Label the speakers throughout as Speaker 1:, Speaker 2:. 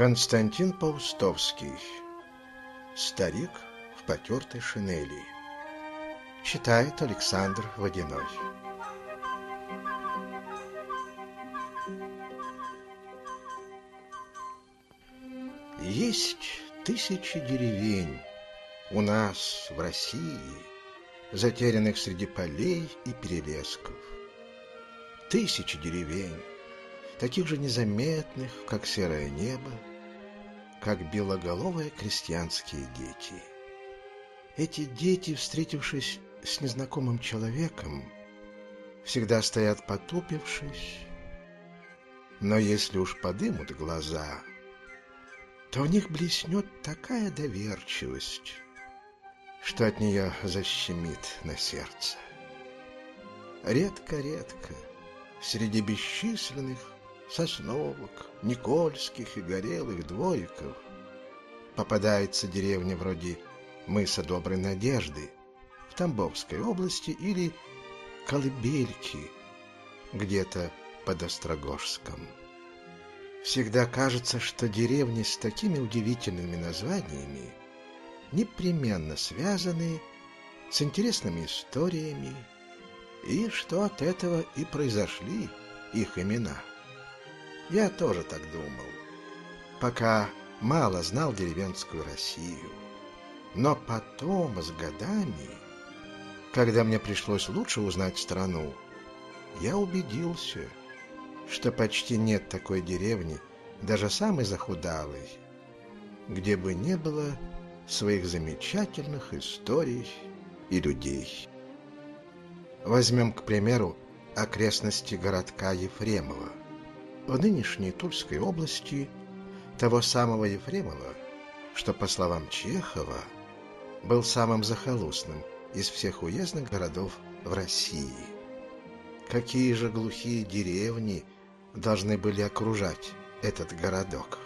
Speaker 1: Константин Паустовский. Старик в потертой шинели. Читает Александр Водяной Есть тысячи деревень у нас в России, затерянных среди полей и перелесков. Тысячи деревень, таких же незаметных, как серое небо, как белоголовые крестьянские дети. Эти дети, встретившись с незнакомым человеком, всегда стоят потупившись, но если уж подымут глаза, то в них блеснет такая доверчивость, что от нее защемит на сердце. Редко-редко среди бесчисленных Сосновок, Никольских и Горелых двориков попадается деревня вроде мыса Доброй Надежды в Тамбовской области или Колыбельки где-то под Острогожском. Всегда кажется, что деревни с такими удивительными названиями непременно связаны с интересными историями, и что от этого и произошли их имена. Я тоже так думал, пока мало знал деревенскую Россию. Но потом, с годами, когда мне пришлось лучше узнать страну, я убедился, что почти нет такой деревни, даже самой захудалой, где бы не было своих замечательных историй и людей. Возьмем, к примеру, окрестности городка Ефремова в нынешней Тульской области того самого Ефремова, что, по словам Чехова, был самым захолустным из всех уездных городов в России. Какие же глухие деревни должны были окружать этот городок?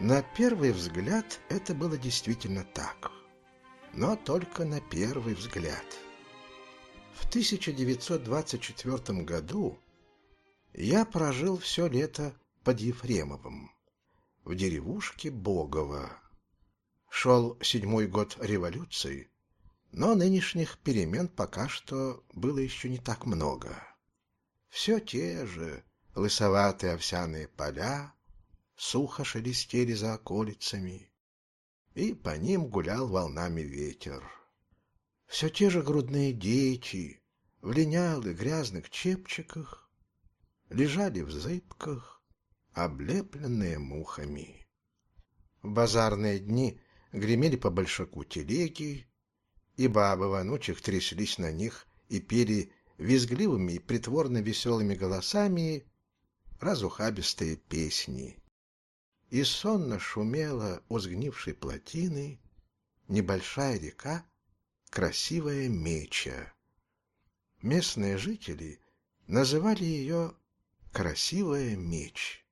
Speaker 1: На первый взгляд это было действительно так, но только на первый взгляд. В 1924 году я прожил все лето под Ефремовым, в деревушке Богово. Шел седьмой год революции, но нынешних перемен пока что было еще не так много. Все те же лысоватые овсяные поля сухо шелестели за околицами, и по ним гулял волнами ветер. Все те же грудные дети в линялых грязных чепчиках лежали в зыбках, облепленные мухами. В базарные дни гремели по большаку телеги, и бабы вонучих тряслись на них и пели визгливыми и притворно веселыми голосами разухабистые песни. И сонно шумела у сгнившей плотины небольшая река, красивая меча. Местные жители называли ее красивая меч.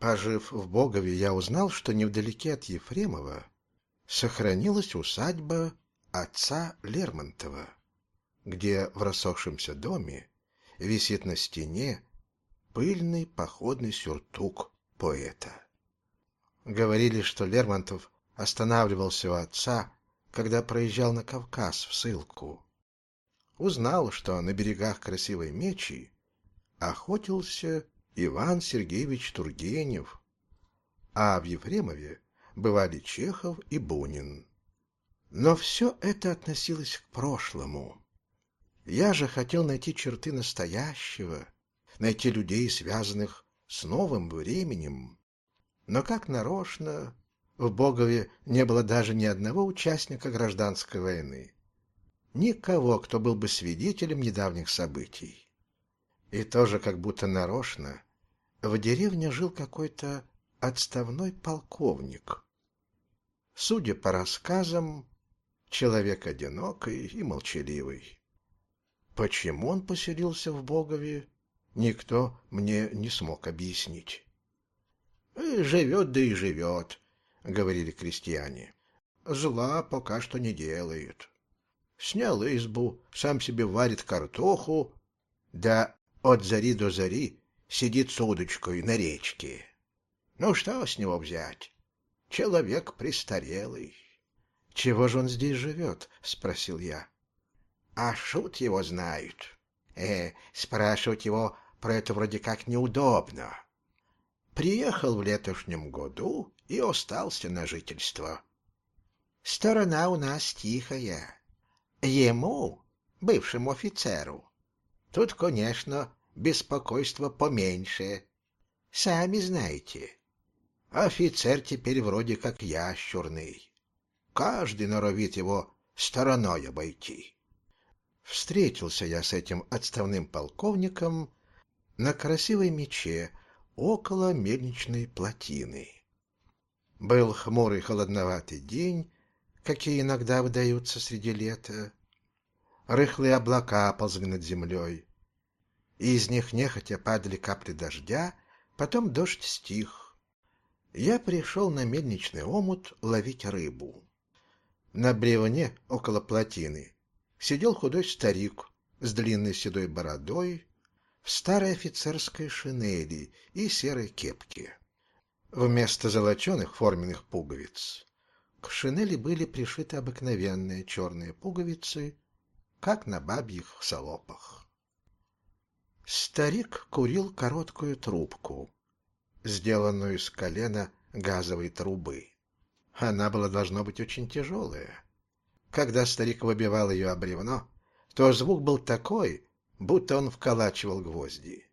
Speaker 1: Пожив в Богове, я узнал, что невдалеке от Ефремова сохранилась усадьба отца Лермонтова, где в рассохшемся доме висит на стене пыльный походный сюртук поэта. Говорили, что Лермонтов останавливался у отца, когда проезжал на Кавказ в ссылку. Узнал, что на берегах красивой мечи охотился Иван Сергеевич Тургенев, а в Ефремове бывали Чехов и Бунин. Но все это относилось к прошлому. Я же хотел найти черты настоящего, найти людей, связанных с новым временем. Но как нарочно, в Богове не было даже ни одного участника гражданской войны. Никого, кто был бы свидетелем недавних событий. И тоже как будто нарочно в деревне жил какой-то отставной полковник. Судя по рассказам, человек одинокий и молчаливый. Почему он поселился в Богове, никто мне не смог объяснить. «Э, «Живет да и живет», — говорили крестьяне. «Зла пока что не делает. Снял избу, сам себе варит картоху, да от зари до зари сидит с удочкой на речке. Ну, что с него взять? Человек престарелый. — Чего же он здесь живет? — спросил я. — А шут его знают. Э, спрашивать его про это вроде как неудобно. Приехал в летошнем году и остался на жительство. Сторона у нас тихая. Ему, бывшему офицеру, тут, конечно, беспокойство поменьше. Сами знаете, офицер теперь вроде как ящурный. Каждый норовит его стороной обойти. Встретился я с этим отставным полковником на красивой мече около мельничной плотины. Был хмурый холодноватый день, какие иногда выдаются среди лета. Рыхлые облака ползли над землей, и из них нехотя падали капли дождя, потом дождь стих. Я пришел на мельничный омут ловить рыбу. На бревне около плотины сидел худой старик с длинной седой бородой, в старой офицерской шинели и серой кепке. Вместо золоченых форменных пуговиц к шинели были пришиты обыкновенные черные пуговицы, как на бабьих салопах. Старик курил короткую трубку, сделанную из колена газовой трубы. Она была, должно быть, очень тяжелая. Когда старик выбивал ее о бревно, то звук был такой, будто он вколачивал гвозди.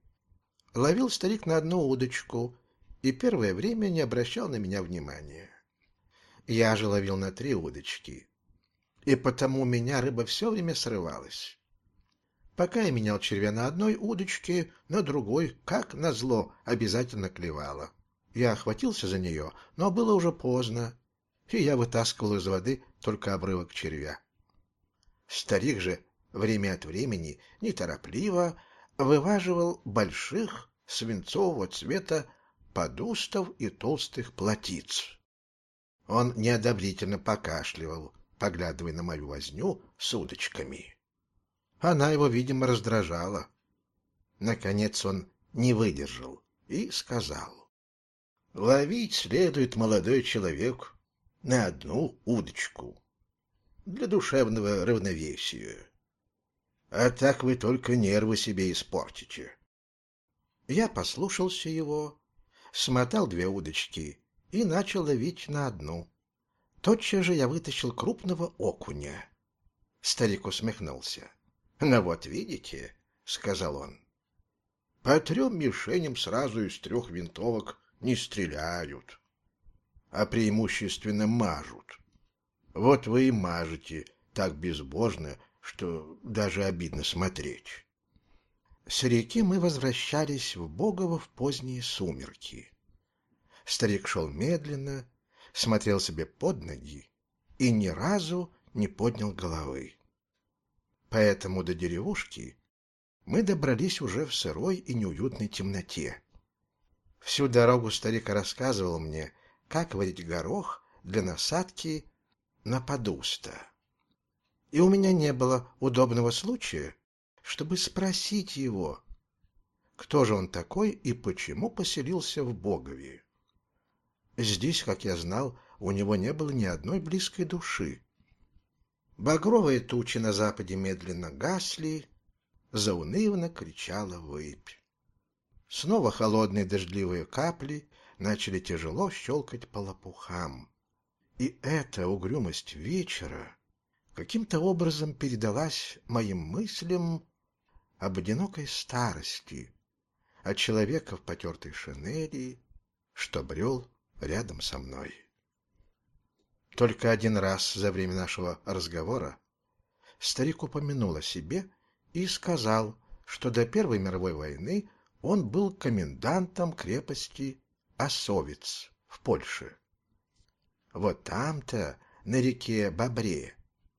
Speaker 1: Ловил старик на одну удочку и первое время не обращал на меня внимания. Я же ловил на три удочки, и потому у меня рыба все время срывалась. Пока я менял червя на одной удочке, на другой, как назло, обязательно клевала. Я охватился за нее, но было уже поздно, и я вытаскивал из воды только обрывок червя. Старик же время от времени неторопливо вываживал больших свинцового цвета подустов и толстых плотиц. Он неодобрительно покашливал, поглядывая на мою возню с удочками. Она его, видимо, раздражала. Наконец он не выдержал и сказал. — Ловить следует молодой человек на одну удочку для душевного равновесия. А так вы только нервы себе испортите. Я послушался его, смотал две удочки и начал ловить на одну. Тотчас же я вытащил крупного окуня. Старик усмехнулся. — Ну вот видите, — сказал он, — по трем мишеням сразу из трех винтовок не стреляют, а преимущественно мажут. Вот вы и мажете так безбожно, что даже обидно смотреть. С реки мы возвращались в Богово в поздние сумерки. Старик шел медленно, смотрел себе под ноги и ни разу не поднял головы. Поэтому до деревушки мы добрались уже в сырой и неуютной темноте. Всю дорогу старик рассказывал мне, как варить горох для насадки на подуста и у меня не было удобного случая, чтобы спросить его, кто же он такой и почему поселился в Богове. Здесь, как я знал, у него не было ни одной близкой души. Багровые тучи на западе медленно гасли, заунывно кричала выпь. Снова холодные дождливые капли начали тяжело щелкать по лопухам. И эта угрюмость вечера каким-то образом передалась моим мыслям об одинокой старости, о человека в потертой шинели, что брел рядом со мной. Только один раз за время нашего разговора старик упомянул о себе и сказал, что до Первой мировой войны он был комендантом крепости Осовец в Польше. Вот там-то, на реке Бобре,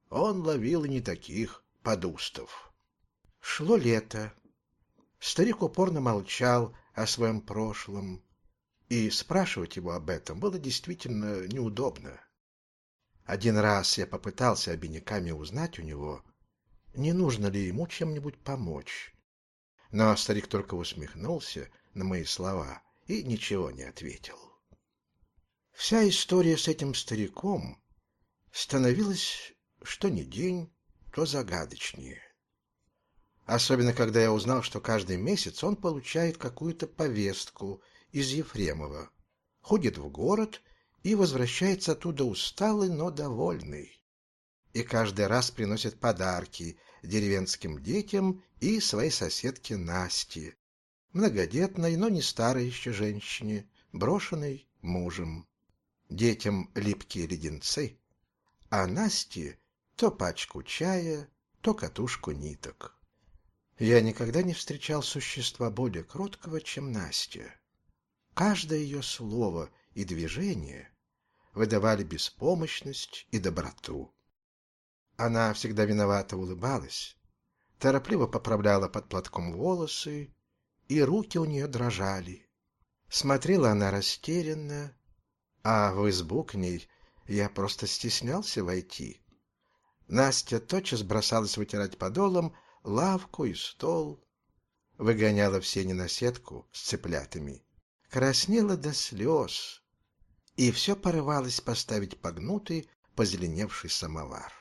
Speaker 1: он ловил не таких подустов. Шло лето. Старик упорно молчал о своем прошлом, и спрашивать его об этом было действительно неудобно. Один раз я попытался обиняками узнать у него, не нужно ли ему чем-нибудь помочь. Но старик только усмехнулся на мои слова и ничего не ответил. Вся история с этим стариком становилась что ни день, то загадочнее. Особенно, когда я узнал, что каждый месяц он получает какую-то повестку из Ефремова, ходит в город и возвращается оттуда усталый, но довольный. И каждый раз приносит подарки деревенским детям и своей соседке Насте, многодетной, но не старой еще женщине, брошенной мужем. Детям липкие леденцы, а Насте то пачку чая, то катушку ниток. Я никогда не встречал существа более кроткого, чем Настя. Каждое ее слово и движение выдавали беспомощность и доброту. Она всегда виновато улыбалась, торопливо поправляла под платком волосы, и руки у нее дрожали. Смотрела она растерянно, а в избу к ней я просто стеснялся войти. Настя тотчас бросалась вытирать подолом лавку и стол, выгоняла все ненаседку с цыплятами, краснела до слез, и все порывалось поставить погнутый, позеленевший самовар.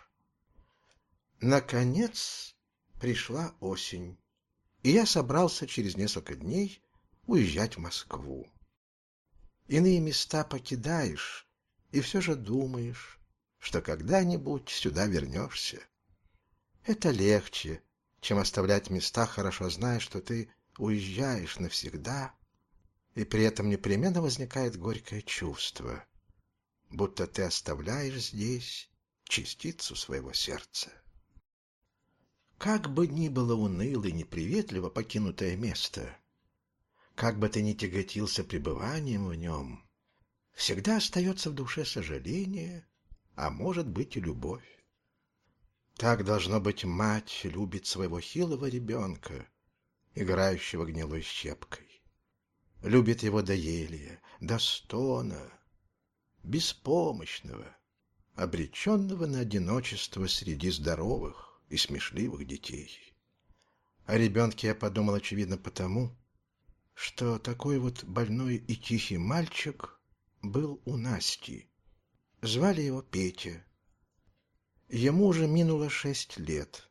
Speaker 1: Наконец пришла осень, и я собрался через несколько дней уезжать в Москву. Иные места покидаешь, и все же думаешь, что когда-нибудь сюда вернешься. Это легче, чем оставлять места, хорошо зная, что ты уезжаешь навсегда, и при этом непременно возникает горькое чувство, будто ты оставляешь здесь частицу своего сердца. Как бы ни было уныло и неприветливо покинутое место, как бы ты ни тяготился пребыванием в нем, всегда остается в душе сожаление, а может быть и любовь. Так, должно быть, мать любит своего хилого ребенка, играющего гнилой щепкой. Любит его до елия, до стона, беспомощного, обреченного на одиночество среди здоровых и смешливых детей. О ребенке я подумал, очевидно, потому, что такой вот больной и тихий мальчик был у Насти. Звали его Петя. Ему уже минуло шесть лет,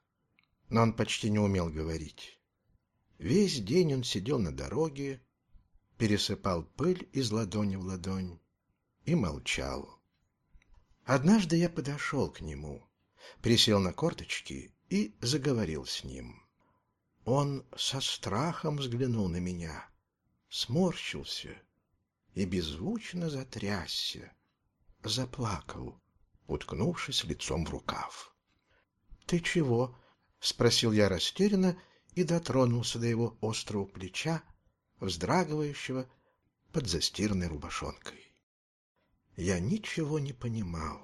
Speaker 1: но он почти не умел говорить. Весь день он сидел на дороге, пересыпал пыль из ладони в ладонь и молчал. Однажды я подошел к нему, присел на корточки и заговорил с ним. Он со страхом взглянул на меня, сморщился и беззвучно затрясся, заплакал уткнувшись лицом в рукав. «Ты чего?» — спросил я растерянно и дотронулся до его острого плеча, вздрагивающего под застиранной рубашонкой. Я ничего не понимал.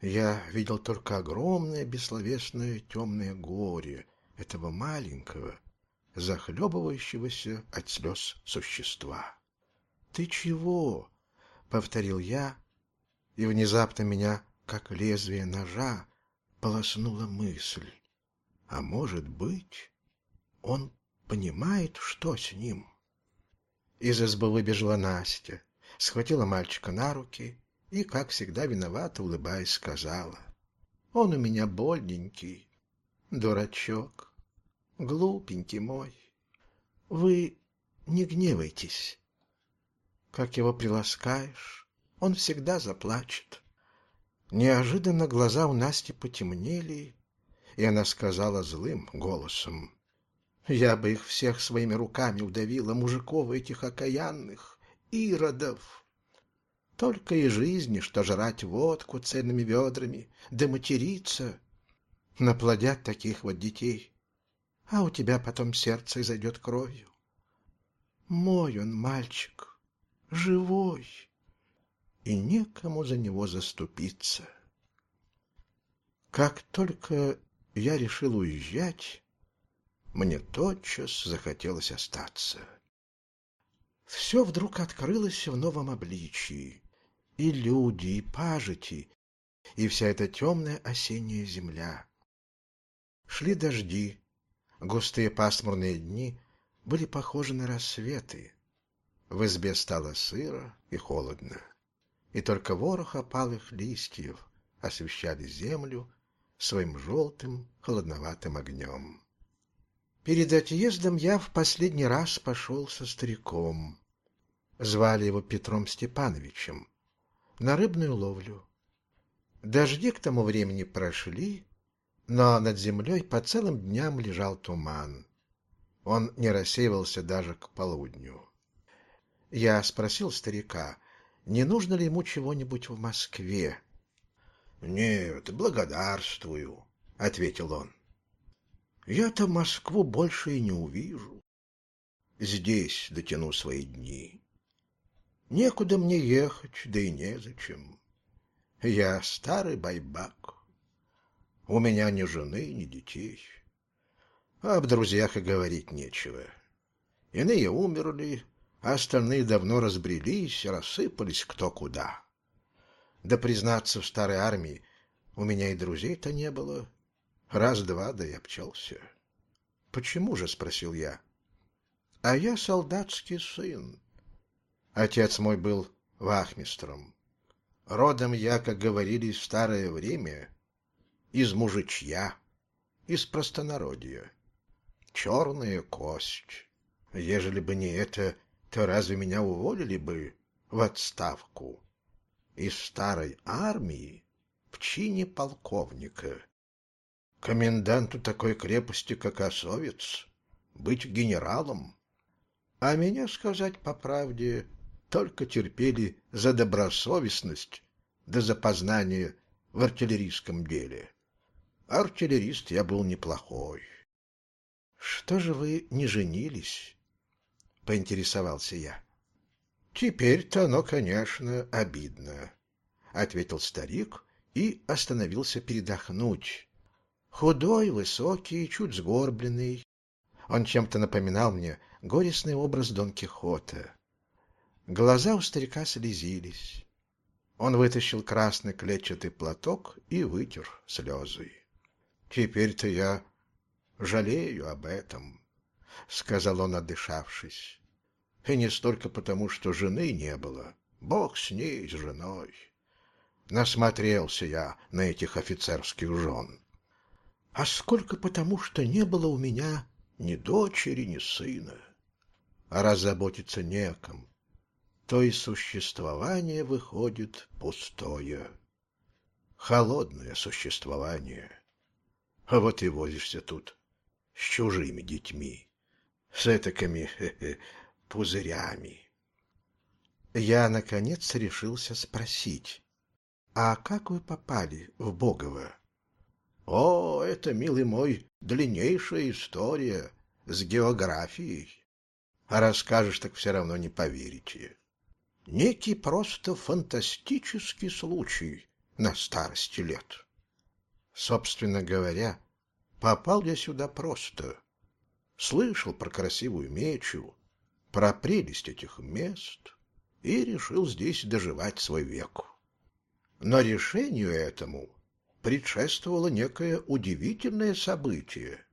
Speaker 1: Я видел только огромное бессловесное темное горе этого маленького, захлебывающегося от слез существа. «Ты чего?» — повторил я, и внезапно меня, как лезвие ножа, полоснула мысль. А может быть, он понимает, что с ним? Из избы выбежала Настя, схватила мальчика на руки и, как всегда, виновато улыбаясь, сказала. Он у меня больненький, дурачок, глупенький мой. Вы не гневайтесь. Как его приласкаешь, он всегда заплачет. Неожиданно глаза у Насти потемнели, и она сказала злым голосом. «Я бы их всех своими руками удавила, мужиков этих окаянных, иродов. Только и жизни, что жрать водку цельными ведрами, да материться. Наплодят таких вот детей, а у тебя потом сердце изойдет кровью. Мой он мальчик, живой» и некому за него заступиться. Как только я решил уезжать, мне тотчас захотелось остаться. Все вдруг открылось в новом обличии. И люди, и пажити, и вся эта темная осенняя земля. Шли дожди, густые пасмурные дни были похожи на рассветы. В избе стало сыро и холодно. и только ворох опалых листьев освещали землю своим желтым холодноватым огнем. Перед отъездом я в последний раз пошел со стариком. Звали его Петром Степановичем. На рыбную ловлю. Дожди к тому времени прошли, но над землей по целым дням лежал туман. Он не рассеивался даже к полудню. Я спросил старика, не нужно ли ему чего-нибудь в Москве. — Нет, благодарствую, — ответил он. — Я-то Москву больше и не увижу. Здесь дотяну свои дни. Некуда мне ехать, да и незачем. Я старый байбак. У меня ни жены, ни детей. А об друзьях и говорить нечего. Иные умерли, а остальные давно разбрелись, рассыпались кто куда. Да, признаться, в старой армии у меня и друзей-то не было. Раз-два, да и обчелся. — Почему же? — спросил я. — А я солдатский сын. Отец мой был вахмистром. Родом я, как говорили в старое время, из мужичья, из простонародья. Черная кость. Ежели бы не это, то разве меня уволили бы в отставку? Из старой армии в чине полковника. Коменданту такой крепости, как Осовец, быть генералом. А меня, сказать по правде, только терпели за добросовестность да за познание в артиллерийском деле. Артиллерист я был неплохой. — Что же вы не женились? — поинтересовался я. — Теперь-то оно, конечно, обидно, — ответил старик и остановился передохнуть. Худой, высокий, чуть сгорбленный. Он чем-то напоминал мне горестный образ Дон Кихота. Глаза у старика слезились. Он вытащил красный клетчатый платок и вытер слезы. Теперь-то я жалею об этом, — сказал он, отдышавшись. И не столько потому, что жены не было. Бог с ней, с женой. Насмотрелся я на этих офицерских жен. А сколько потому, что не было у меня ни дочери, ни сына. А раз заботиться неком, то и существование выходит пустое. Холодное существование — а вот и возишься тут с чужими детьми, с этакими хе -хе, пузырями. Я, наконец, решился спросить, а как вы попали в Богово? О, это, милый мой, длиннейшая история с географией. А расскажешь, так все равно не поверите. Некий просто фантастический случай на старости лет. Собственно говоря, попал я сюда просто. Слышал про красивую мечу, про прелесть этих мест и решил здесь доживать свой век. Но решению этому предшествовало некое удивительное событие.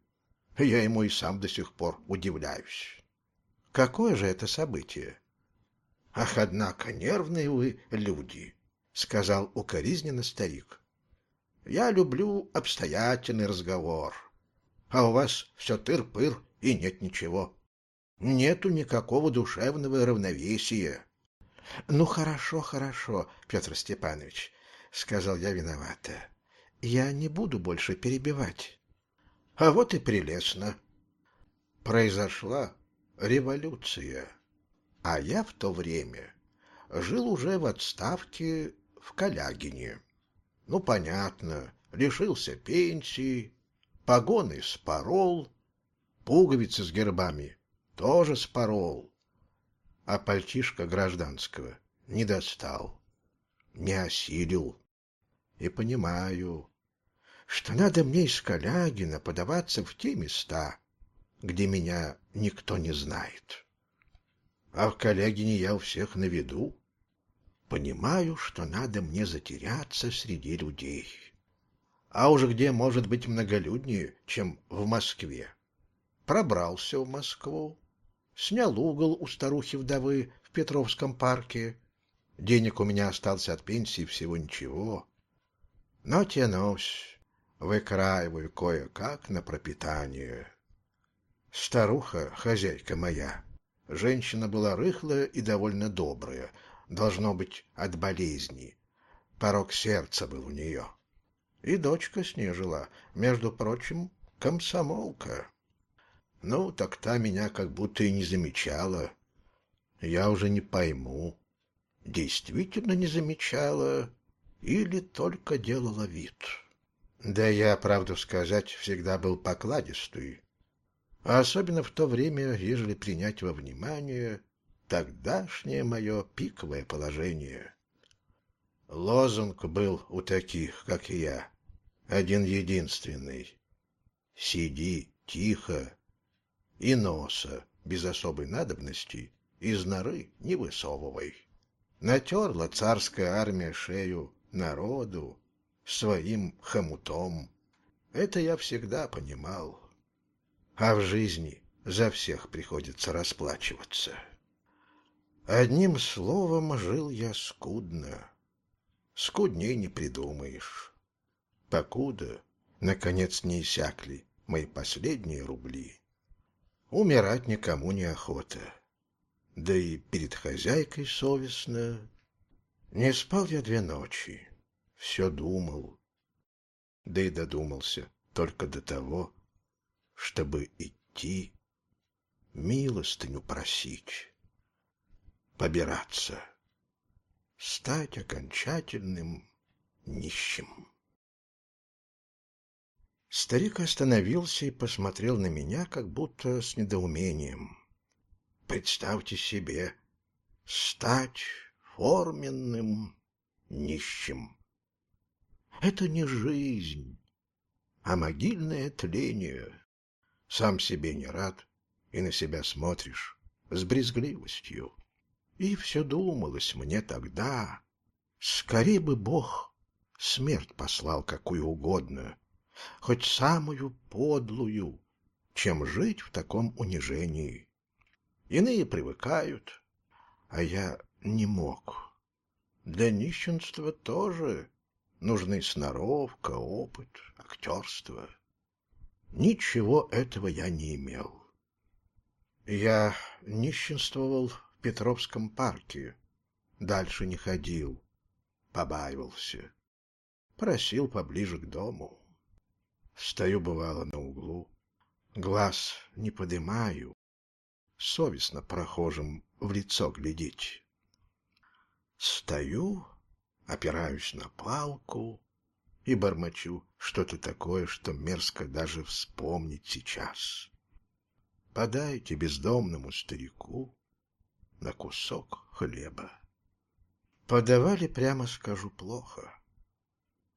Speaker 1: Я ему и сам до сих пор удивляюсь. Какое же это событие? Ах, однако, нервные вы люди, — сказал укоризненно старик. Я люблю обстоятельный разговор. А у вас все тыр-пыр и нет ничего. Нету никакого душевного равновесия. — Ну, хорошо, хорошо, Петр Степанович, — сказал я виновато. — Я не буду больше перебивать. — А вот и прелестно. Произошла революция, а я в то время жил уже в отставке в Калягине. Ну, понятно, лишился пенсии, погоны спорол, пуговицы с гербами тоже спорол, а пальтишко гражданского не достал, не осилил. И понимаю, что надо мне из Калягина подаваться в те места, где меня никто не знает. А в Калягине я у всех на виду. Понимаю, что надо мне затеряться среди людей. А уж где может быть многолюднее, чем в Москве? Пробрался в Москву, снял угол у старухи-вдовы в Петровском парке, Денег у меня остался от пенсии всего ничего. Но тянусь, выкраиваю кое-как на пропитание. Старуха, хозяйка моя, женщина была рыхлая и довольно добрая, должно быть, от болезни. Порог сердца был у нее. И дочка с ней жила, между прочим, комсомолка. Ну, так та меня как будто и не замечала. Я уже не пойму, действительно не замечала или только делала вид. Да я, правду сказать, всегда был покладистый. А особенно в то время, ежели принять во внимание тогдашнее мое пиковое положение. Лозунг был у таких, как и я, один-единственный. Сиди тихо и носа без особой надобности из норы не высовывай. Натерла царская армия шею народу своим хомутом. Это я всегда понимал. А в жизни за всех приходится расплачиваться. Одним словом, жил я скудно. Скудней не придумаешь. Покуда, наконец, не иссякли мои последние рубли. Умирать никому не охота да и перед хозяйкой совестно. Не спал я две ночи, все думал, да и додумался только до того, чтобы идти, милостыню просить, побираться, стать окончательным нищим. Старик остановился и посмотрел на меня, как будто с недоумением. Представьте себе, стать форменным нищим. Это не жизнь, а могильное тление. Сам себе не рад и на себя смотришь с брезгливостью. И все думалось мне тогда, скорее бы Бог смерть послал какую угодно, хоть самую подлую, чем жить в таком унижении. Иные привыкают, а я не мог. Для нищенства тоже нужны сноровка, опыт, актерство. Ничего этого я не имел. Я нищенствовал в Петровском парке, дальше не ходил, побаивался, просил поближе к дому. Стою, бывало, на углу, глаз не подымаю, совестно прохожим в лицо глядеть. Стою, опираюсь на палку и бормочу что-то такое, что мерзко даже вспомнить сейчас. Подайте бездомному старику на кусок хлеба. Подавали, прямо скажу, плохо.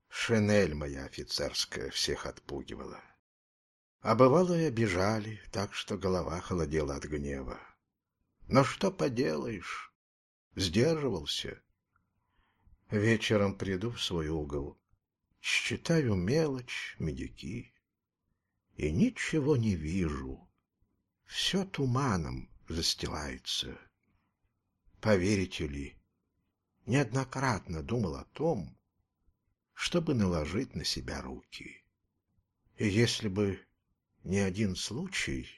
Speaker 1: Шинель моя офицерская всех отпугивала а бывало и обижали, так что голова холодела от гнева. Но что поделаешь, сдерживался. Вечером приду в свой угол, считаю мелочь, медики, и ничего не вижу. Все туманом застилается. Поверите ли, неоднократно думал о том, чтобы наложить на себя руки. И если бы не один случай,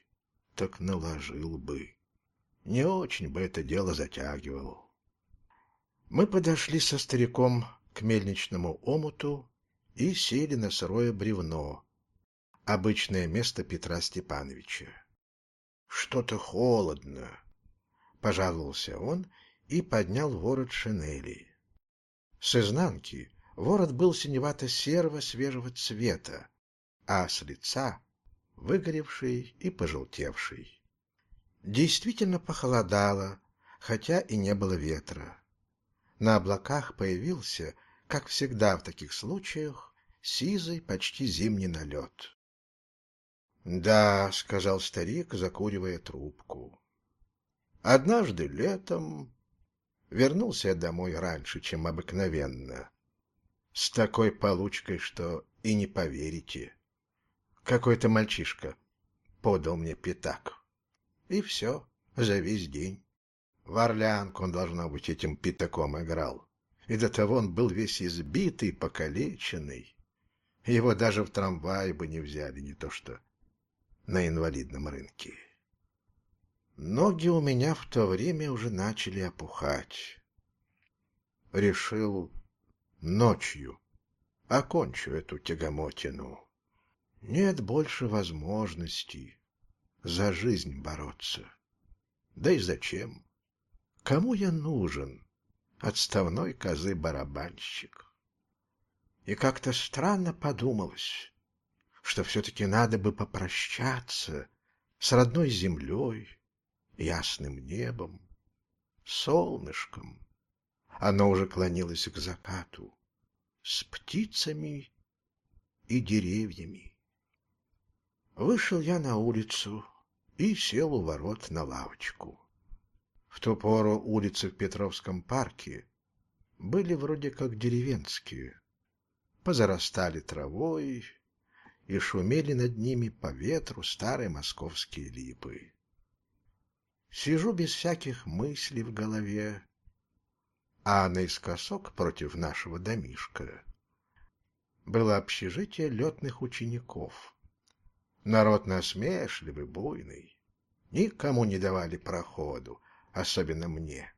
Speaker 1: так наложил бы. Не очень бы это дело затягивал. Мы подошли со стариком к мельничному омуту и сели на сырое бревно, обычное место Петра Степановича. Что-то холодно, пожаловался он и поднял ворот шинели. С изнанки ворот был синевато-серого свежего цвета, а с лица выгоревший и пожелтевший. Действительно похолодало, хотя и не было ветра. На облаках появился, как всегда в таких случаях, сизый, почти зимний налет. «Да», — сказал старик, закуривая трубку. «Однажды летом вернулся я домой раньше, чем обыкновенно, с такой получкой, что и не поверите. Какой-то мальчишка подал мне пятак. И все, за весь день. В орлянку он, должно быть, этим пятаком играл. И до того он был весь избитый, покалеченный. Его даже в трамвае бы не взяли, не то что на инвалидном рынке. Ноги у меня в то время уже начали опухать. Решил ночью окончу эту тягомотину. Нет больше возможности за жизнь бороться. Да и зачем? Кому я нужен, отставной козы-барабанщик? И как-то странно подумалось, что все-таки надо бы попрощаться с родной землей, ясным небом, солнышком. Оно уже клонилось к закату, с птицами и деревьями. Вышел я на улицу и сел у ворот на лавочку. В ту пору улицы в Петровском парке были вроде как деревенские, позарастали травой и шумели над ними по ветру старые московские липы. Сижу без всяких мыслей в голове, а наискосок против нашего домишка было общежитие летных учеников. Народ насмешливый, буйный. Никому не давали проходу, особенно мне.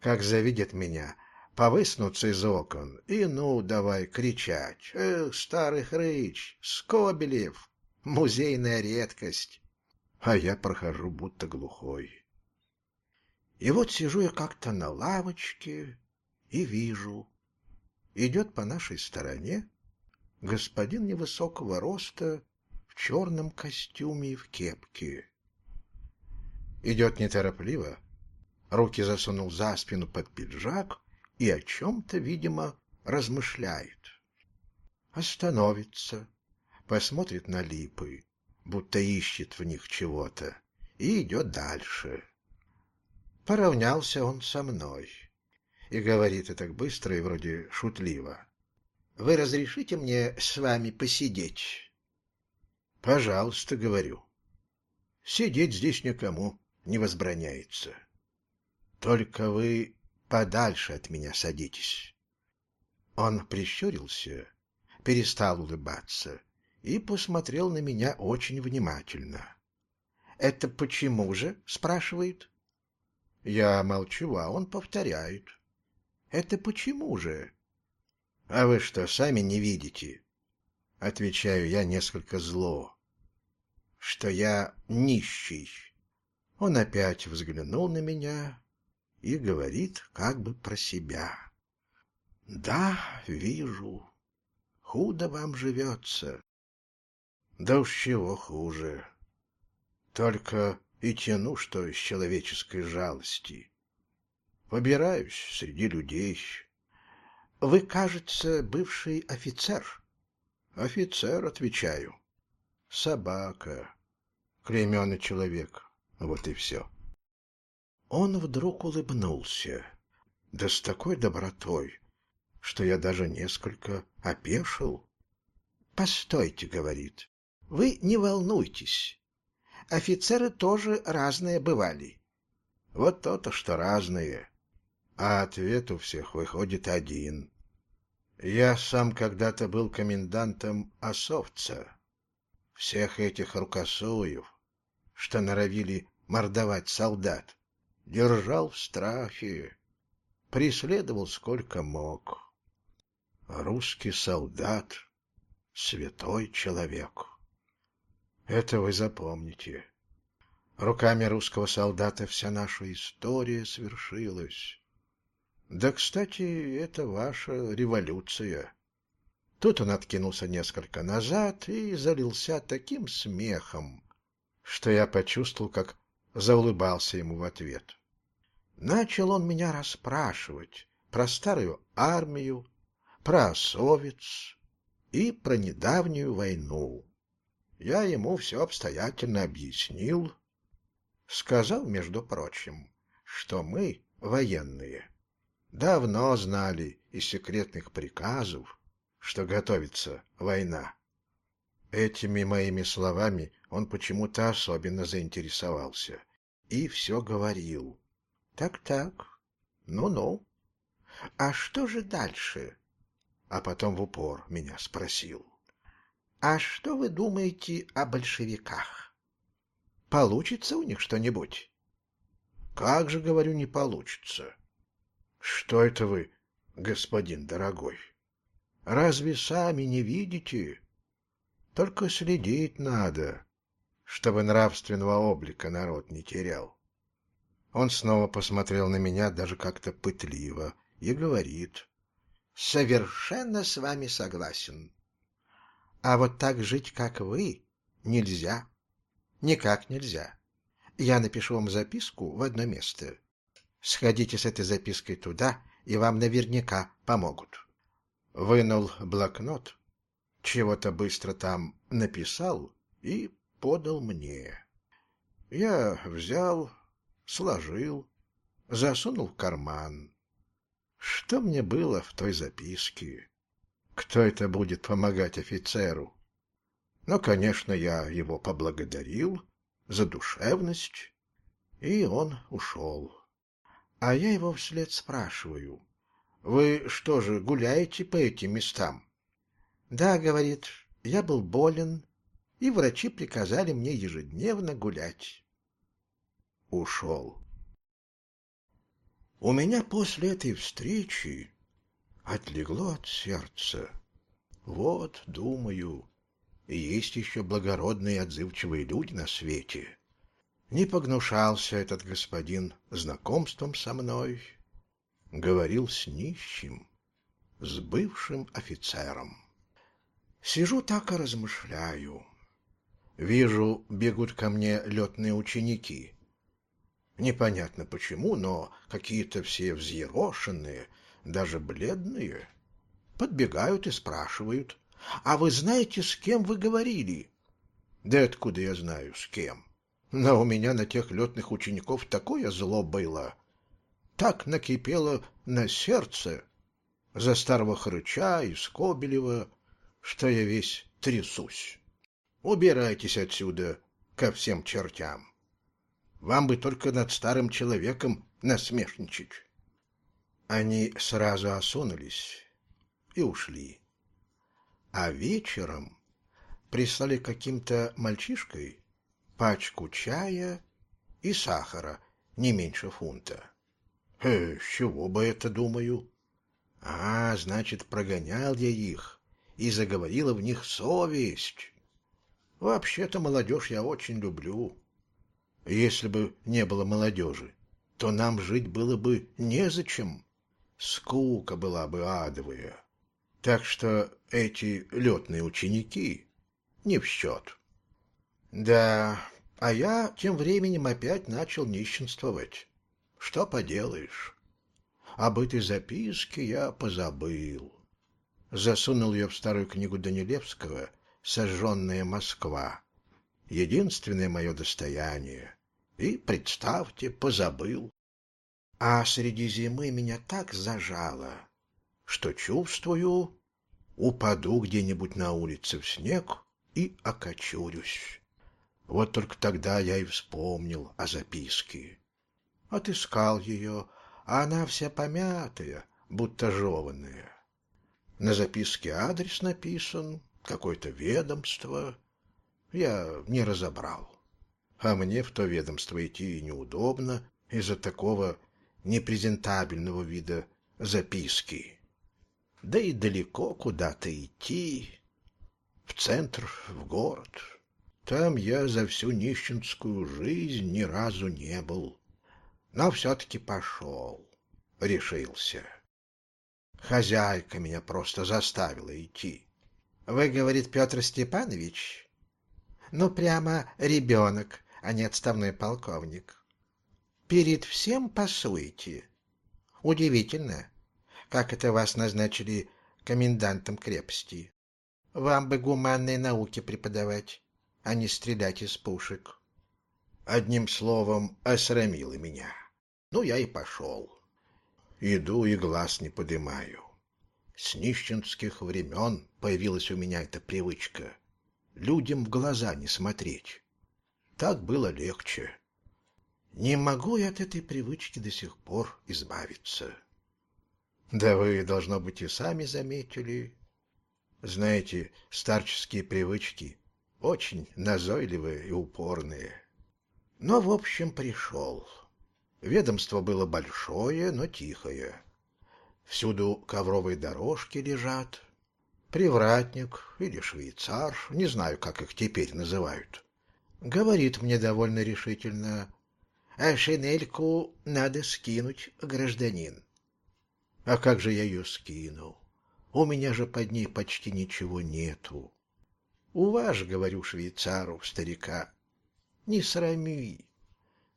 Speaker 1: Как завидят меня, повыснутся из окон и, ну, давай кричать. «Эх, старый хрыч, Скобелев, музейная редкость!» А я прохожу, будто глухой. И вот сижу я как-то на лавочке и вижу. Идет по нашей стороне господин невысокого роста черном костюме и в кепке. Идет неторопливо, руки засунул за спину под пиджак и о чем-то, видимо, размышляет. Остановится, посмотрит на липы, будто ищет в них чего-то, и идет дальше. Поравнялся он со мной и говорит и так быстро и вроде шутливо. «Вы разрешите мне с вами посидеть?» Пожалуйста, говорю. Сидеть здесь никому не возбраняется. Только вы подальше от меня садитесь. Он прищурился, перестал улыбаться и посмотрел на меня очень внимательно. «Это почему же?» — спрашивает. Я молчу, а он повторяет. «Это почему же?» «А вы что, сами не видите?» — отвечаю я несколько зло, — что я нищий. Он опять взглянул на меня и говорит как бы про себя. — Да, вижу, худо вам живется. Да уж чего хуже. Только и тяну, что из человеческой жалости. Побираюсь среди людей. Вы, кажется, бывший офицер. Офицер, отвечаю. Собака. Клейменный человек. Вот и все. Он вдруг улыбнулся. Да с такой добротой, что я даже несколько опешил. «Постойте», — говорит, — «вы не волнуйтесь. Офицеры тоже разные бывали». Вот то-то, что разные. А ответ у всех выходит один. Я сам когда-то был комендантом Осовца. Всех этих рукосуев, что норовили мордовать солдат, держал в страхе, преследовал сколько мог. Русский солдат — святой человек. Это вы запомните. Руками русского солдата вся наша история свершилась. Да, кстати, это ваша революция. Тут он откинулся несколько назад и залился таким смехом, что я почувствовал, как заулыбался ему в ответ. Начал он меня расспрашивать про старую армию, про осовец и про недавнюю войну. Я ему все обстоятельно объяснил. Сказал, между прочим, что мы, военные, давно знали из секретных приказов, что готовится война. Этими моими словами он почему-то особенно заинтересовался и все говорил. Так-так. Ну-ну. А что же дальше? А потом в упор меня спросил. А что вы думаете о большевиках? Получится у них что-нибудь? Как же, говорю, не получится? Что это вы, господин дорогой? Разве сами не видите? Только следить надо, чтобы нравственного облика народ не терял. Он снова посмотрел на меня даже как-то пытливо и говорит. «Совершенно с вами согласен. А вот так жить, как вы, нельзя. Никак нельзя. Я напишу вам записку в одно место. Сходите с этой запиской туда, и вам наверняка помогут». Вынул блокнот, чего-то быстро там написал и подал мне. Я взял, сложил, засунул в карман. Что мне было в той записке? Кто это будет помогать офицеру? Ну, конечно, я его поблагодарил за душевность, и он ушел. А я его вслед спрашиваю, «Вы что же, гуляете по этим местам?» «Да, — говорит, — я был болен, и врачи приказали мне ежедневно гулять» ушел. У меня после этой встречи отлегло от сердца. Вот, думаю, есть еще благородные отзывчивые люди на свете. Не погнушался этот господин знакомством со мной, говорил с нищим, с бывшим офицером. Сижу так и размышляю. Вижу, бегут ко мне летные ученики — Непонятно почему, но какие-то все взъерошенные, даже бледные. Подбегают и спрашивают. «А вы знаете, с кем вы говорили?» «Да откуда я знаю, с кем?» Но у меня на тех летных учеников такое зло было. Так накипело на сердце за старого хрыча и Скобелева, что я весь трясусь. Убирайтесь отсюда ко всем чертям. Вам бы только над старым человеком насмешничать. Они сразу осунулись и ушли. А вечером прислали каким-то мальчишкой пачку чая и сахара не меньше фунта. Э, с чего бы это, думаю? А, значит, прогонял я их, и заговорила в них совесть. Вообще-то молодежь я очень люблю. Если бы не было молодежи, то нам жить было бы незачем. Скука была бы адовая. Так что эти летные ученики не в счет. Да, а я тем временем опять начал нищенствовать. Что поделаешь? Об этой записке я позабыл. Засунул ее в старую книгу Данилевского «Сожженная Москва». Единственное мое достояние и, представьте, позабыл. А среди зимы меня так зажало, что чувствую, упаду где-нибудь на улице в снег и окочурюсь. Вот только тогда я и вспомнил о записке. Отыскал ее, а она вся помятая, будто жеванная. На записке адрес написан, какое-то ведомство. Я не разобрал а мне в то ведомство идти неудобно из-за такого непрезентабельного вида записки. Да и далеко куда-то идти, в центр, в город. Там я за всю нищенскую жизнь ни разу не был. Но все-таки пошел, решился. Хозяйка меня просто заставила идти. — Вы, — говорит Петр Степанович, — ну прямо ребенок, а не отставной полковник. Перед всем пасуете. Удивительно, как это вас назначили комендантом крепости. Вам бы гуманные науки преподавать, а не стрелять из пушек. Одним словом, осрамило меня. Ну, я и пошел. Иду и глаз не подымаю. С нищенских времен появилась у меня эта привычка. Людям в глаза не смотреть. Так было легче. Не могу я от этой привычки до сих пор избавиться. Да вы, должно быть, и сами заметили. Знаете, старческие привычки очень назойливые и упорные. Но, в общем, пришел. Ведомство было большое, но тихое. Всюду ковровые дорожки лежат. Привратник или швейцар, не знаю, как их теперь называют, говорит мне довольно решительно, а шинельку надо скинуть, гражданин. А как же я ее скину? У меня же под ней почти ничего нету. У вас, говорю швейцару, старика, не срами.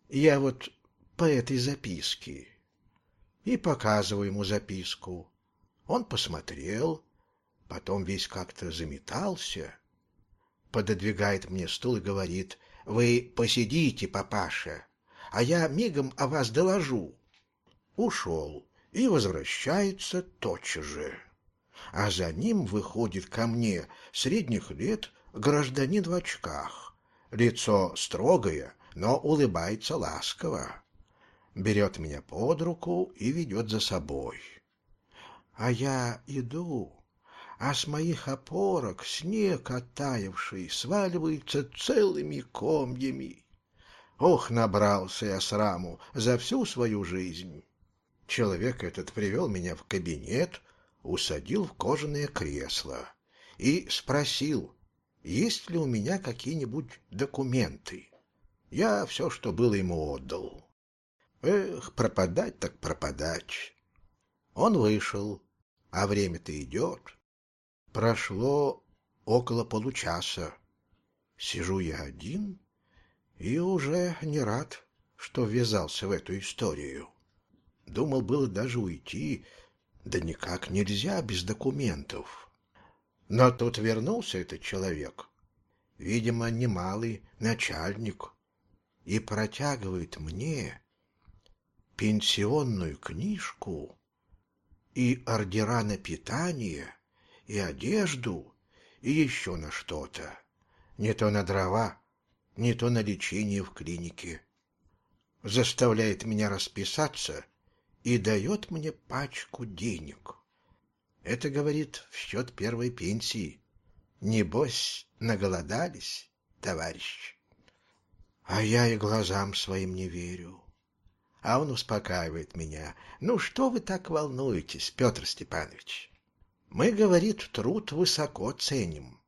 Speaker 1: Я вот по этой записке. И показываю ему записку. Он посмотрел, потом весь как-то заметался, пододвигает мне стул и говорит, «Вы посидите, папаша, а я мигом о вас доложу». Ушел и возвращается тотчас же. А за ним выходит ко мне средних лет гражданин в очках, лицо строгое, но улыбается ласково. Берет меня под руку и ведет за собой. А я иду, а с моих опорок снег оттаивший сваливается целыми комьями. Ох, набрался я сраму за всю свою жизнь. Человек этот привел меня в кабинет, усадил в кожаное кресло и спросил, есть ли у меня какие-нибудь документы. Я все, что было, ему отдал. Эх, пропадать так пропадать. Он вышел, а время-то идет. Прошло около получаса. Сижу я один и уже не рад, что ввязался в эту историю. Думал было даже уйти, да никак нельзя без документов. Но тут вернулся этот человек, видимо, немалый начальник, и протягивает мне пенсионную книжку и ордера на питание, и одежду, и еще на что-то. Не то на дрова, не то на лечение в клинике. Заставляет меня расписаться и дает мне пачку денег. Это, говорит, в счет первой пенсии. Небось, наголодались, товарищ. А я и глазам своим не верю. А он успокаивает меня. Ну, что вы так волнуетесь, Петр Степанович? Мы, говорит, труд высоко ценим.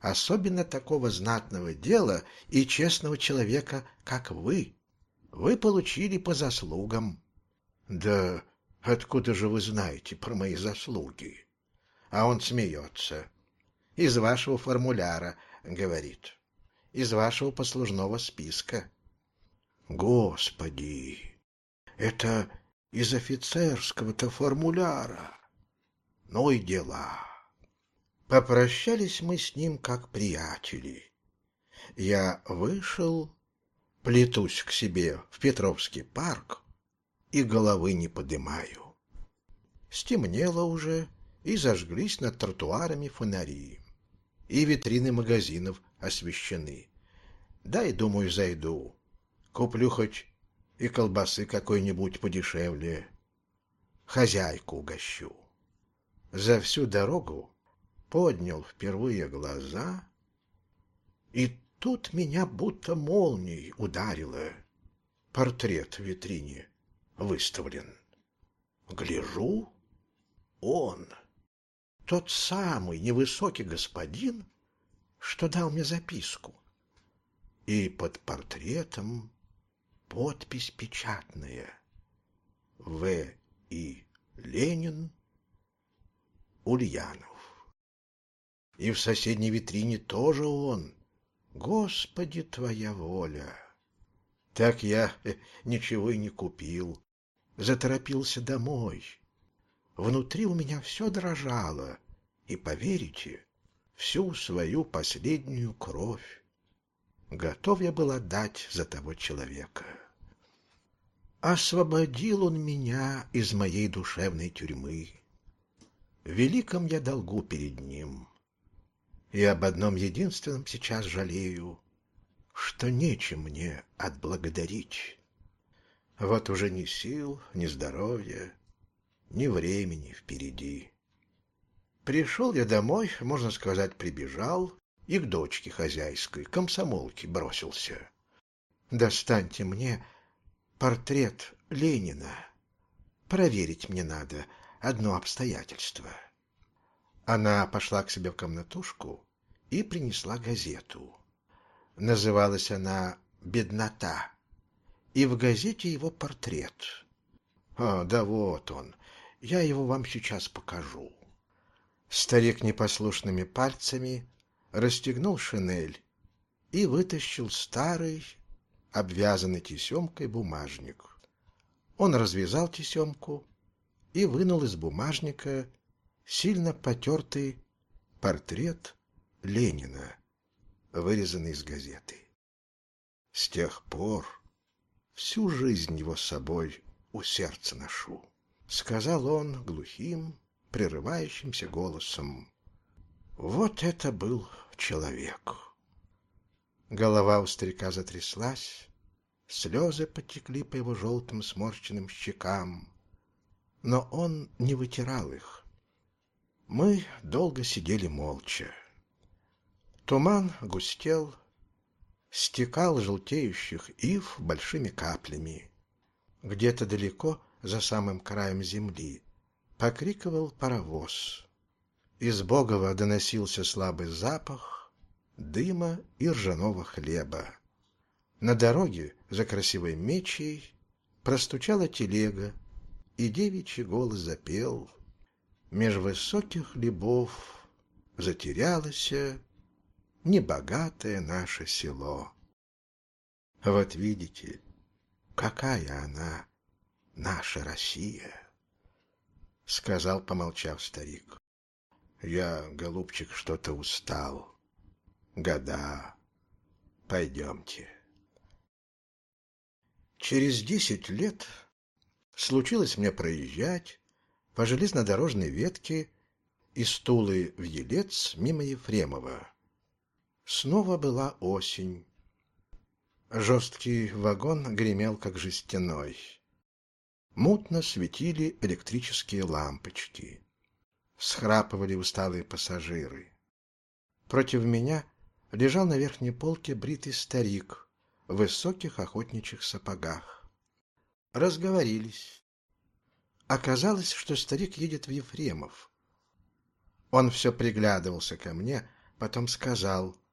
Speaker 1: Особенно такого знатного дела и честного человека, как вы. Вы получили по заслугам. Да Откуда же вы знаете про мои заслуги? А он смеется. Из вашего формуляра, говорит. Из вашего послужного списка. Господи, это из офицерского-то формуляра. Ну и дела. Попрощались мы с ним как приятели. Я вышел, плетусь к себе в Петровский парк, и головы не подымаю. Стемнело уже, и зажглись над тротуарами фонари, и витрины магазинов освещены. Дай, думаю, зайду, куплю хоть и колбасы какой-нибудь подешевле, хозяйку угощу. За всю дорогу поднял впервые глаза, и тут меня будто молнией ударило. Портрет в витрине выставлен. Гляжу, он, тот самый невысокий господин, что дал мне записку. И под портретом подпись печатная. В. И. Ленин, Ульянов. И в соседней витрине тоже он. Господи, твоя воля! Так я э, ничего и не купил заторопился домой. Внутри у меня все дрожало, и, поверите, всю свою последнюю кровь готов я был отдать за того человека. Освободил он меня из моей душевной тюрьмы. Великом я долгу перед ним. И об одном единственном сейчас жалею, что нечем мне отблагодарить. Вот уже ни сил, ни здоровья, ни времени впереди. Пришел я домой, можно сказать, прибежал, и к дочке хозяйской, комсомолке, бросился. Достаньте мне портрет Ленина. Проверить мне надо одно обстоятельство. Она пошла к себе в комнатушку и принесла газету. Называлась она «Беднота», и в газете его портрет. А, да вот он. Я его вам сейчас покажу. Старик непослушными пальцами расстегнул шинель и вытащил старый, обвязанный тесемкой бумажник. Он развязал тесемку и вынул из бумажника сильно потертый портрет Ленина, вырезанный из газеты. С тех пор всю жизнь его с собой у сердца ношу, — сказал он глухим, прерывающимся голосом. Вот это был человек. Голова у старика затряслась, слезы потекли по его желтым сморщенным щекам, но он не вытирал их. Мы долго сидели молча. Туман густел, стекал желтеющих ив большими каплями. Где-то далеко, за самым краем земли, покрикивал паровоз. Из Богова доносился слабый запах дыма и ржаного хлеба. На дороге за красивой мечей простучала телега, и девичий голос запел. Меж высоких хлебов затерялось небогатое наше село. Вот видите, какая она, наша Россия, — сказал, помолчав старик. Я, голубчик, что-то устал. Года. Пойдемте. Через десять лет случилось мне проезжать по железнодорожной ветке из Тулы в Елец мимо Ефремова. Снова была осень. Жесткий вагон гремел, как жестяной. Мутно светили электрические лампочки. Схрапывали усталые пассажиры. Против меня лежал на верхней полке бритый старик в высоких охотничьих сапогах. Разговорились. Оказалось, что старик едет в Ефремов. Он все приглядывался ко мне, потом сказал —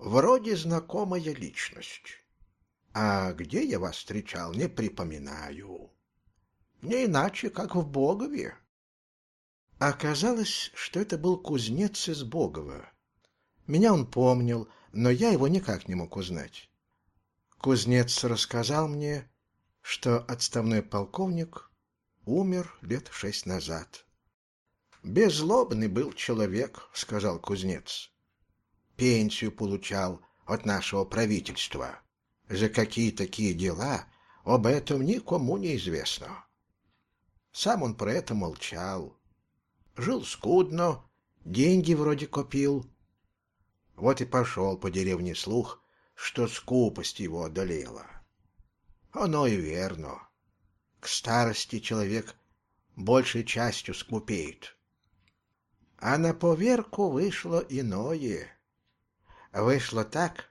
Speaker 1: Вроде знакомая личность. А где я вас встречал, не припоминаю. Не иначе, как в Богове. Оказалось, что это был кузнец из Богова. Меня он помнил, но я его никак не мог узнать. Кузнец рассказал мне, что отставной полковник умер лет шесть назад. «Беззлобный был человек», — сказал кузнец пенсию получал от нашего правительства. За какие такие дела об этом никому не известно. Сам он про это молчал. Жил скудно, деньги вроде копил. Вот и пошел по деревне слух, что скупость его одолела. Оно и верно. К старости человек большей частью скупеет. А на поверку вышло иное. Вышло так,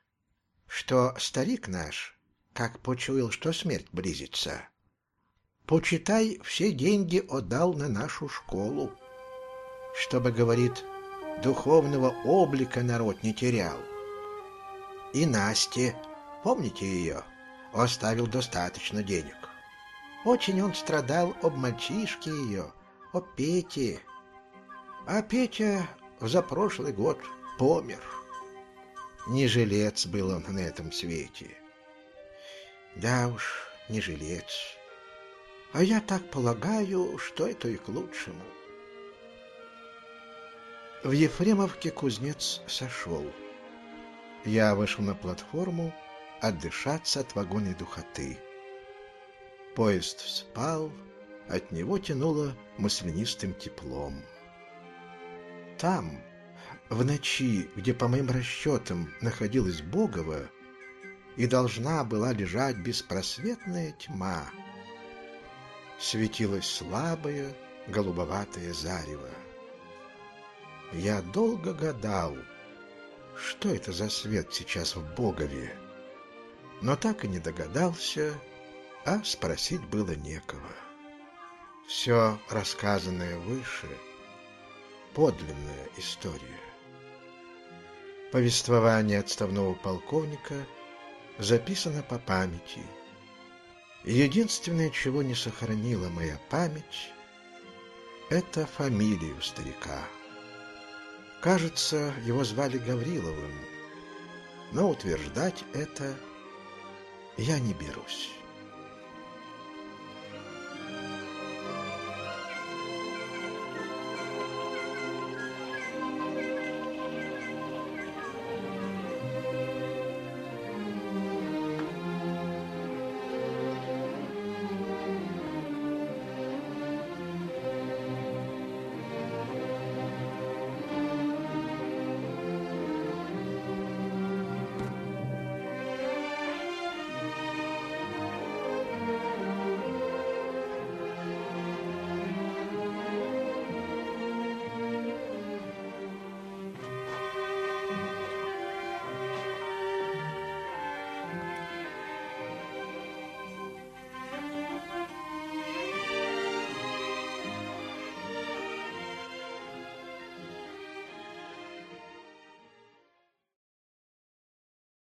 Speaker 1: что старик наш, как почуял, что смерть близится, почитай, все деньги отдал на нашу школу, чтобы, говорит, духовного облика народ не терял. И Насте, помните ее, оставил достаточно денег. Очень он страдал об мальчишке ее, о Пете. А Петя за прошлый год помер. Не жилец был он на этом свете. Да уж, не жилец. А я так полагаю, что это и к лучшему. В Ефремовке кузнец сошел. Я вышел на платформу отдышаться от вагонной духоты. Поезд спал, от него тянуло маслянистым теплом. Там, в ночи, где, по моим расчетам, находилась Богова, и должна была лежать беспросветная тьма. Светилось слабое голубоватое зарево. Я долго гадал, что это за свет сейчас в Богове, но так и не догадался, а спросить было некого. Все рассказанное выше — подлинная история. Повествование отставного полковника записано по памяти. Единственное, чего не сохранила моя память, это фамилию старика. Кажется, его звали Гавриловым, но утверждать это я не берусь.